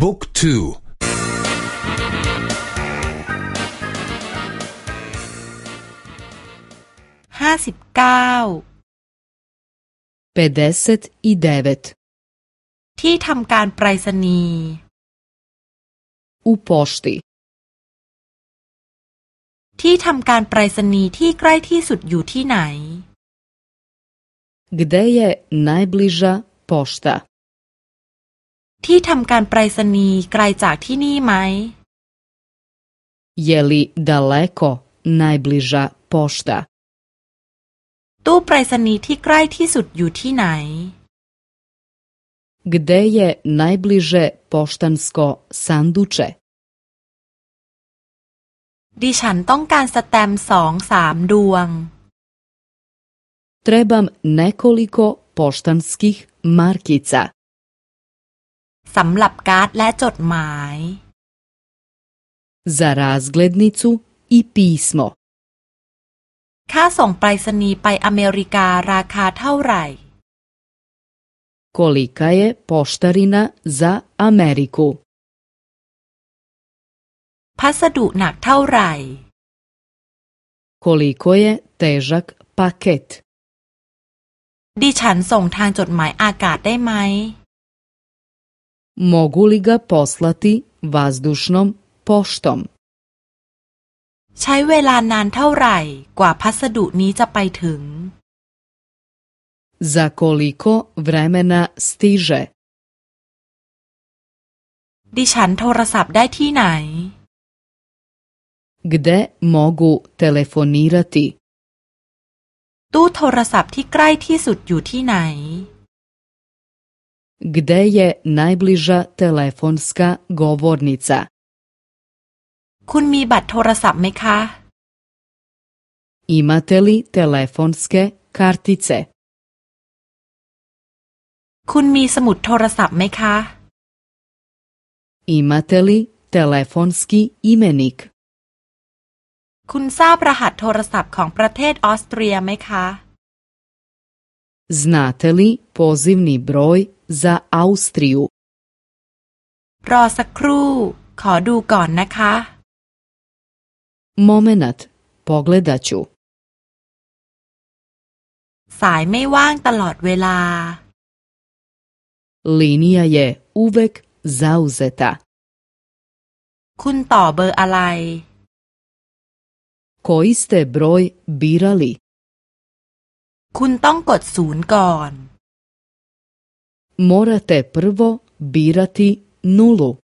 บุ๊กทูห้าสิบเก้าเปเดสอีเดเวตที่ทำการไปรษณีย์ u pošti ที่ทำการไปรษณีย์ที่ใกล้ที่สุดอยู่ที่ไหน Gde je najbliža pošta ที่ทำการไปรษณีย์ไกลจากที่นี่ไหม Je li daleko najbliža pošta ตู้ไปรษณีย์ที่ใกล้ที่สุดอยู่ที่ไหน Gde je najbliže poštansko sanduče ดิฉันต้องการสแตมป์สองสามดวง Trebam nekoliko poštanskih markica สำหรับการ์ดและจดหมาย za razglednicu i pismo ค่าส่งไปรษณีย์ไปอเมริการาคาเท่าไหร่ Kolika je poštarina za Ameriku พัสดุหนักเท่าไหร่ Koliko je težak paket ดิฉันส่งทางจดหมายอากาศได้ไหม Mogu li ga poslati vazdušnom poštom ใช้เวลานานเท่าไหร่กว่าพัสดุนี้จะไปถึง Za koliko vremena stiže ดิฉันโทรศัพท์ได้ที่ไหน Gde mogu telefonirati ตู้โทรศัพท์ที่ใกล้ที่สุดอยู่ที่ไหน Gde je najbliža telefonska govornica คุณมีบัตรโทรศัพท์ไหมคะ Imate li telefonske kartice คุณมีสมุดโทรศัพท์ไหมคะ Imate li telefonski imenik คุณทราบรหัสโทรศัพท์ของประเทศออสเตรียไหมคะ Znate li pozivni broj za Austriju รอสักครู่ ขอดูก่อนนะคะ Momenat, pogledat ću. สายไม่ว่างตลอดเวลา Linija je uvek zauzeta. คุณต่อเบอร์อะไร Koji ste broj birali? คุณต้องกดศูนย์ก่อน Morate prvo birati nulu.